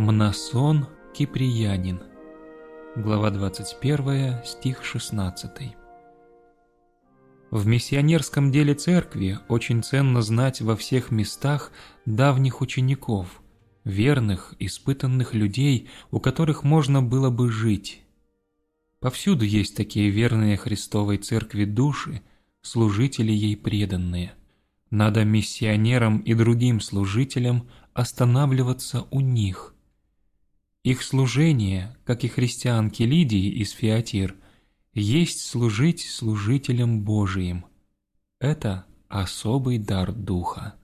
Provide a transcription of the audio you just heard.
Мнасон Киприянин. Глава 21, стих 16. В миссионерском деле церкви очень ценно знать во всех местах давних учеников, верных, испытанных людей, у которых можно было бы жить. Повсюду есть такие верные Христовой церкви души, служители ей преданные. Надо миссионерам и другим служителям останавливаться у них. Их служение, как и христианки Лидии из Фиатир, есть служить служителям Божиим. Это особый дар Духа.